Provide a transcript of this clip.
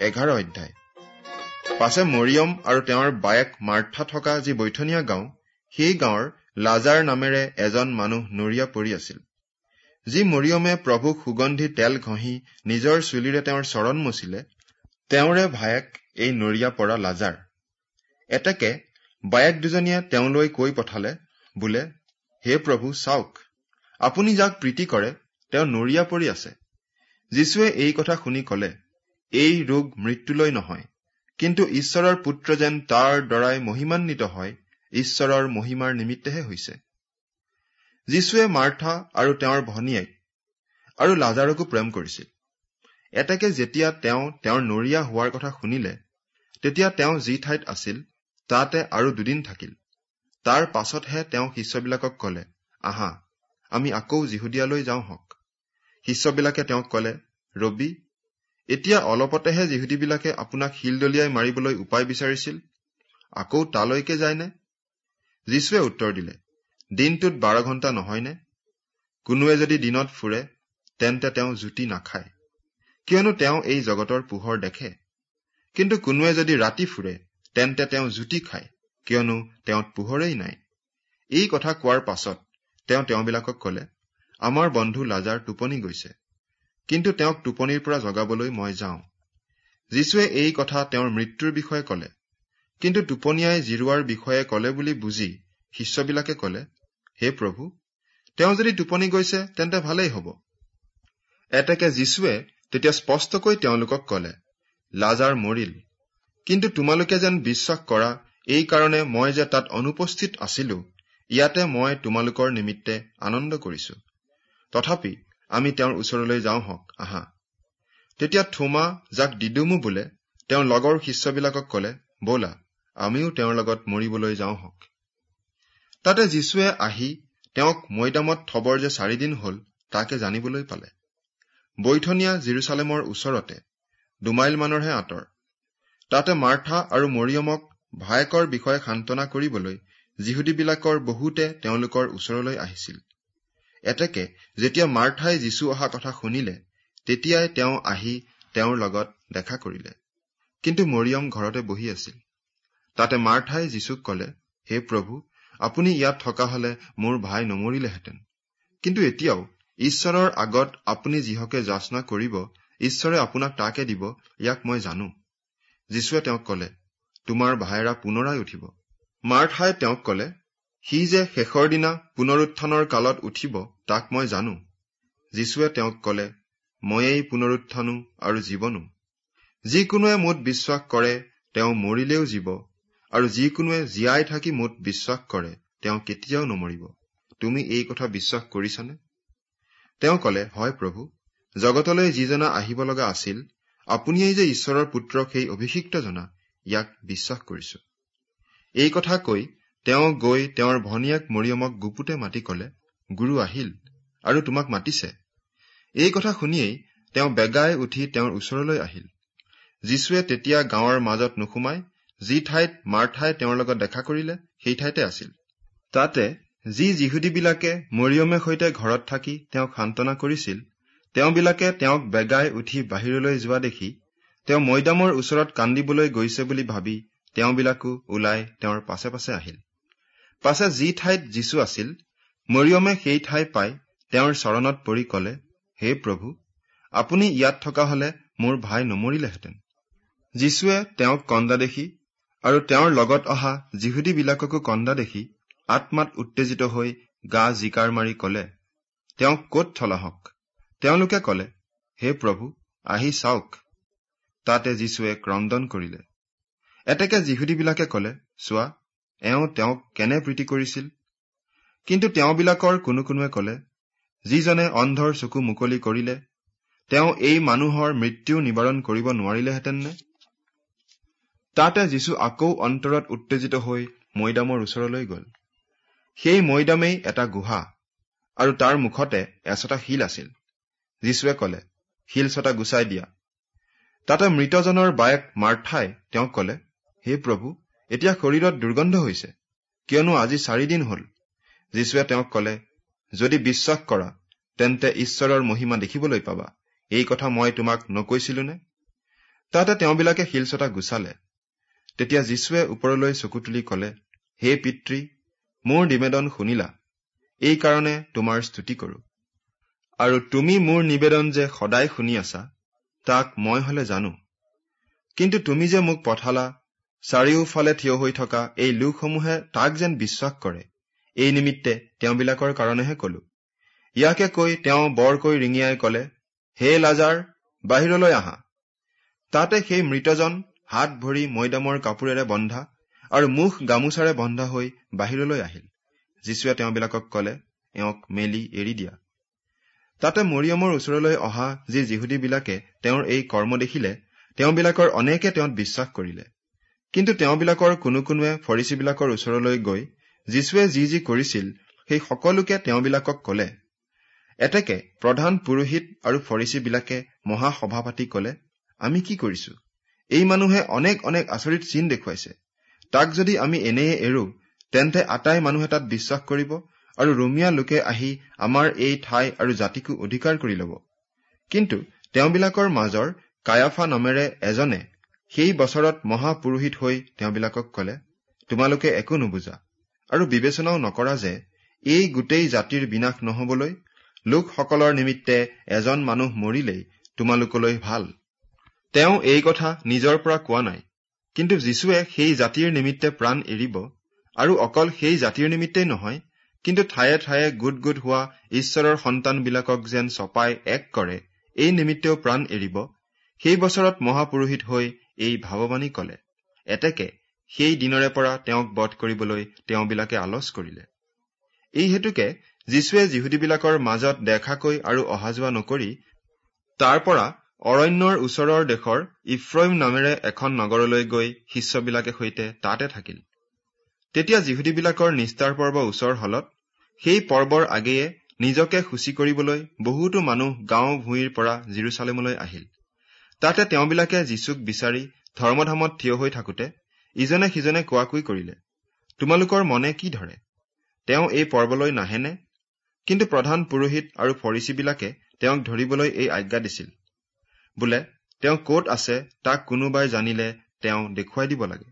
এঘাৰ অধ্যায়। পাছে মৰিয়ম আৰু তেওঁৰ বায়েক মাৰ্থা থকা যি বৈঠনীয়া গাঁও সেই গাঁৱৰ লাজাৰ নামেৰে এজন মানুহ নৰিয়া পৰি আছিল। যি মৰিয়মে প্ৰভুক সুগন্ধি তেল ঘঁহি নিজৰ চুলিৰে তেওঁৰ চৰণ মচিলে তেওঁৰে ভায়েক এই নৰিয়া পৰা লাজাৰ। এতেকে বায়েক দুজনীয়ে তেওঁলৈ কৈ পঠালে বোলে হে প্ৰভু চাওক আপুনি যাক প্ৰীতি কৰে তেওঁ নৰিয়া পৰি আছে। যীশুৱে এই কথা শুনি কলে এই ৰোগ মৃত্যুলৈ নহয়। কিন্তু ঈশ্বৰৰ পুত্ৰ যেন তাৰ দ্বাৰাই মহিমান্বিত হয় ঈশ্বৰৰ মহিমাৰ নিমিত্তেহে হৈছে। যীশুৱে মাৰ্থা আৰু তেওঁৰ ভনীয়েক আৰু লাজাৰকো প্ৰেম কৰিছিল। এতেকে যেতিয়া তেওঁ তেওঁৰ নৰিয়া হোৱাৰ কথা শুনিলে তেতিয়া তেওঁ যি ঠাইত আছিল তাতে আৰু দুদিন থাকিল। তাৰ পাছতহে তেওঁ শিষ্যবিলাকক কলে আহা আমি আকৌ যিহুদিয়ালৈ যাওঁ হওক। শিষ্যবিলাকে তেওঁক কলে ৰবি এতিয়া অলপতেহে যিহুদীবিলাকে আপোনাক শিল দলিয়াই মাৰিবলৈ উপায় বিচাৰিছিল। আকৌ তালৈকে যায়নে? যীশুৱে উত্তৰ দিলে দিনটোত বাৰ ঘণ্টা নহয়নে? কোনোৱে যদি দিনত ফুৰে তেন্তে তেওঁ জুতি নাখায়। কিয়নো তেওঁ এই জগতৰ পোহৰ দেখে। কিন্তু কোনোৱে যদি ৰাতি ফুৰে তেন্তে তেওঁ জুতি খায় কিয়নো তেওঁত পোহৰেই নাই। এই কথা কোৱাৰ পাছত তেওঁ তেওঁবিলাকক কলে আমাৰ বন্ধু লাজাৰ টোপনি গৈছে। কিন্তু তেওঁক টোপনিৰ পৰা জগাবলৈ মই যাওঁ। যীশুৱে এই কথা তেওঁৰ মৃত্যুৰ বিষয়ে কলে। কিন্তু টোপনিয়াই জিৰোৱাৰ বিষয়ে কলে বুলি বুজি শিষ্যবিলাকে কলে হে প্ৰভু তেওঁ যদি টোপনি গৈছে তেন্তে ভালেই হব। এতেকে যীশুৱে তেতিয়া স্পষ্টকৈ তেওঁলোকক কলে লাজাৰ মৰিল কিন্তু তোমালোকে যেন বিশ্বাস কৰা এই কাৰণে মই যে তাত অনুপস্থিত আছিলো ইয়াতে মই তোমালোকৰ নিমিত্তে আনন্দ কৰিছো। তথাপি আমি তেওঁৰ ওচৰলৈ যাওঁ হওক আহা। তেতিয়া থোমা যাক দিদুমো বোলে তেওঁৰ লগৰ শিষ্যবিলাকক কলে ব'লা আমিও তেওঁৰ লগত মৰিবলৈ যাওঁ হওক। তাতে যীশুৱে আহি তেওঁক মৈদামত থবৰ যে চাৰিদিন হল তাকে জানিবলৈ পালে। বৈঠনীয়া জিৰচালেমৰ ওচৰতে দুমাইল মানৰহে আঁতৰ। তাতে মাৰ্থা আৰু মৰিয়মক ভায়েকৰ বিষয়ে সান্তনা কৰিবলৈ যিহুদীবিলাকৰ বহুতে তেওঁলোকৰ ওচৰলৈ আহিছিল। এতেকে যেতিয়া মাৰ্থাই যীশু অহা কথা শুনিলে তেতিয়াই তেওঁ আহি তেওঁৰ লগত দেখা কৰিলে। কিন্তু মৰিয়ম ঘৰতে বহি আছিল। তাতে মাৰ্থাই যীশুক কলে হে প্ৰভু আপুনি ইয়াত থকা হলে মোৰ ভাই নমৰিলেহেঁতেন। কিন্তু এতিয়াও ঈশ্বৰৰ আগত আপুনি যিহকে যাচনা কৰিব ঈশ্বৰে আপোনাক তাকে দিব ইয়াক মই জানো। যীশুৱে তেওঁক কলে তোমাৰ ভাইৰা পুনৰাই উঠিব। মাৰ্থাই তেওঁক কলে সি যে শেষৰ দিনা পুনৰুত্থানৰ কালত উঠিব তাক মই জানো। যীশুৱে তেওঁক কলে ময়েই পুনৰুত্থানো আৰু জীৱনো। যিকোনোৱে মোত বিশ্বাস কৰে তেওঁ মৰিলেও জীৱ। আৰু যিকোনোৱে জীয়াই থাকি মোত বিশ্বাস কৰে তেওঁ কেতিয়াও নমৰিব। তুমি এই কথা বিশ্বাস কৰিছানে? তেওঁ কলে হয় প্ৰভু। জগতলৈ যিজনা আহিব লগা আছিল আপুনিয়েই যে ঈশ্বৰৰ পুত্ৰ সেই অভিষিক্ত জনা ইয়াক বিশ্বাস কৰিছো। এই কথা কৈ তেওঁ গৈ তেওঁৰ ভনীয়েক মৰিয়মক গুপুতে মাতি কলে গুৰু আহিল আৰু তোমাক মাতিছে। এই কথা শুনিয়েই তেওঁ বেগাই উঠি তেওঁৰ ওচৰলৈ আহিল। যীশুৱে তেতিয়া গাঁৱৰ মাজত নোসোমাই যি ঠাইত মাৰ তেওঁৰ লগত দেখা কৰিলে সেই ঠাইতে আছিল। তাতে যি যিহুদীবিলাকে মৰিয়মে সৈতে ঘৰত থাকি তেওঁক সান্তনা কৰিছিল তেওঁবিলাকে তেওঁক বেগাই উঠি বাহিৰলৈ যোৱা দেখি তেওঁ মৈদামৰ ওচৰত কান্দিবলৈ গৈছে বুলি ভাবি তেওঁবিলাকো ওলাই তেওঁৰ পাছে পাছে আহিল। পাছে যি ঠাইত যীশু আছিল মৰিয়মে সেই ঠাই পাই তেওঁৰ চৰণত পৰি কলে হে প্ৰভু আপুনি ইয়াত থকা হলে মোৰ ভাই নমৰিলেহেঁতেন। যীশুৱে তেওঁক কন্দা দেখি আৰু তেওঁৰ লগত অহা যিহুদীবিলাককো কন্দা দেখি আত্মাত উত্তেজিত হৈ গা জিকাৰ মাৰি কলে তেওঁক কত থলাহক তেওঁলোকে কলে হে প্ৰভু আহি চাওক। তাতে যীশুৱে ক্ৰদন কৰিলে। এতেকে যিহুদীবিলাকে কলে চোৱা এওঁ তেওঁক কেনে প্ৰীতি কৰিছিল? কিন্তু তেওঁবিলাকৰ কোনো কোনোৱে কলে যিজনে অন্ধৰ চকু মুকলি কৰিলে তেওঁ এই মানুহৰ মৃত্যু নিবাৰণ কৰিব নোৱাৰিলেহেঁতেন তাতে যীশু আকৌ অন্তৰত উত্তেজিত হৈ মৈদামৰ ওচৰলৈ গল। সেই মৈদামেই এটা গুহা আৰু তাৰ মুখতে এচটা শিল আছিল। যীশুৱে কলে শিল ছটা গুচাই দিয়া। তাতে মৃতজনৰ বায়েক মাৰ্থাই তেওঁক কলে হে প্ৰভু এতিয়া শৰীৰত দুৰ্গন্ধ হৈছে। কিয়নো আজি চাৰিদিন হল। যীশুৱে তেওঁক কলে যদি বিশ্বাস কৰা তেন্তে ঈশ্বৰৰ মহিমা দেখিবলৈ পাবা। এই কথা মই তোমাক নকৈছিলোনে? তাতে তেওঁবিলাকে শিলচটা গুচালে। তেতিয়া যীশুৱে ওপৰলৈ চকু তুলি কলে হে পিতৃ মোৰ নিবেদন শুনিলা। এইকাৰণে তোমাৰ স্তুতি কৰো। আৰু তুমি মোৰ নিবেদন যে সদায় শুনি আছা তাক মই হলে জানো। কিন্তু তুমি যে মোক পঠালা চাৰিওফালে থিয় হৈ থকা এই লোকসমূহে তাক যেন বিশ্বাস কৰে। এই নিমিত্তে তেওঁবিলাকৰ কাৰণেহে কলো। ইয়াকে কৈ তেওঁ বৰকৈ ৰিঙিয়াই কলে হে লাজাৰ বাহিৰলৈ আহা। তাতে সেই মৃতজন হাত ভৰি মৈদামৰ কাপোৰেৰে বন্ধা আৰু মুখ গামোচাৰে বন্ধা হৈ বাহিৰলৈ আহিল। যীশুৱে তেওঁবিলাকক কলে এওঁক মেলি এৰি দিয়া। তাতে মৰিয়মৰ ওচৰলৈ অহা যি যিহুদীবিলাকে তেওঁৰ এই কৰ্ম দেখিলে তেওঁবিলাকৰ অনেকে তেওঁত বিশ্বাস কৰিলে। কিন্তু তেওঁবিলাকৰ কোনো কোনোৱে ফৰিচীবিলাকৰ ওচৰলৈ গৈ যীশুৱে যি যি কৰিছিল সেই সকলোকে তেওঁবিলাকক কলে। এতেকে প্ৰধান পুৰোহিত আৰু ফৰিচীবিলাকে মহাসভা পাতি কলে আমি কি কৰিছো? এই মানুহে অনেক অনেক আচৰিত চিন দেখুৱাইছে। তাক যদি আমি এনেয়ে এৰো তেন্তে আটাই মানুহে তাত বিশ্বাস কৰিব আৰু ৰোমিয়া লোকে আহি আমাৰ এই ঠাই আৰু জাতিকো অধিকাৰ কৰি লব। কিন্তু তেওঁবিলাকৰ মাজৰ কায়াফা নামেৰে এজনে সেই বছৰত মহাপুৰোহিত হৈ তেওঁবিলাকক কলে তোমালোকে একো নুবুজা আৰু বিবেচনাও নকৰা যে এই গোটেই জাতিৰ বিনাশ নহবলৈ লোকসকলৰ নিমিত্তে এজন মানুহ মৰিলেই তোমালোকলৈ ভাল। তেওঁ এই কথা নিজৰ পৰা কোৱা নাই। কিন্তু যীশুৱে সেই জাতিৰ নিমিত্তে প্ৰাণ এৰিব আৰু অকল সেই জাতিৰ নিমিত্তেই নহয় কিন্তু ঠায়ে ঠায়ে গোট গোট হোৱা ঈশ্বৰৰ সন্তানবিলাকক যেন চপাই এক কৰে এই নিমিত্তেও প্ৰাণ এৰিব। সেই বছৰত মহাপুৰোহিত হৈ এই ভাৱবাণী কলে এতেকে সেই দিনৰে পৰা তেওঁক বধ কৰিবলৈ তেওঁবিলাকে আলচ কৰিলে। এই হেতুকে যীশুৱে যিহুদীবিলাকৰ মাজত দেখাকৈ আৰু অহা যোৱা নকৰি তাৰ পৰা অৰণ্যৰ ওচৰৰ দেশৰ ইফ্ৰইম নামেৰে এখন নগৰলৈ গৈ শিষ্যবিলাকে সৈতে তাতে থাকিল। তেতিয়া যিহুদীবিলাকৰ নিস্তাৰ পৰ্ব ওচৰ হলত সেই পৰ্বৰ আগেয়ে নিজকে সূচী কৰিবলৈ বহুতো মানুহ গাঁও ভূঁইৰ পৰা জিৰচালেমলৈ আহিল। তাতে তেওঁবিলাকে যীচুক বিচাৰি ধৰ্মধামত থিয় হৈ থাকোতে ইজনে সিজনে কোৱাকৈ কৰিলে তোমালোকৰ মনে কি ধৰে? তেওঁ এই পৰ্বলৈ নাহেনে? কিন্তু প্ৰধান পুৰোহিত আৰু ফৰিচীবিলাকে তেওঁক ধৰিবলৈ এই আজ্ঞা দিছিল। বোলে তেওঁ কত আছে তাক কোনোবাই জানিলে তেওঁ দেখুৱাই দিব লাগে।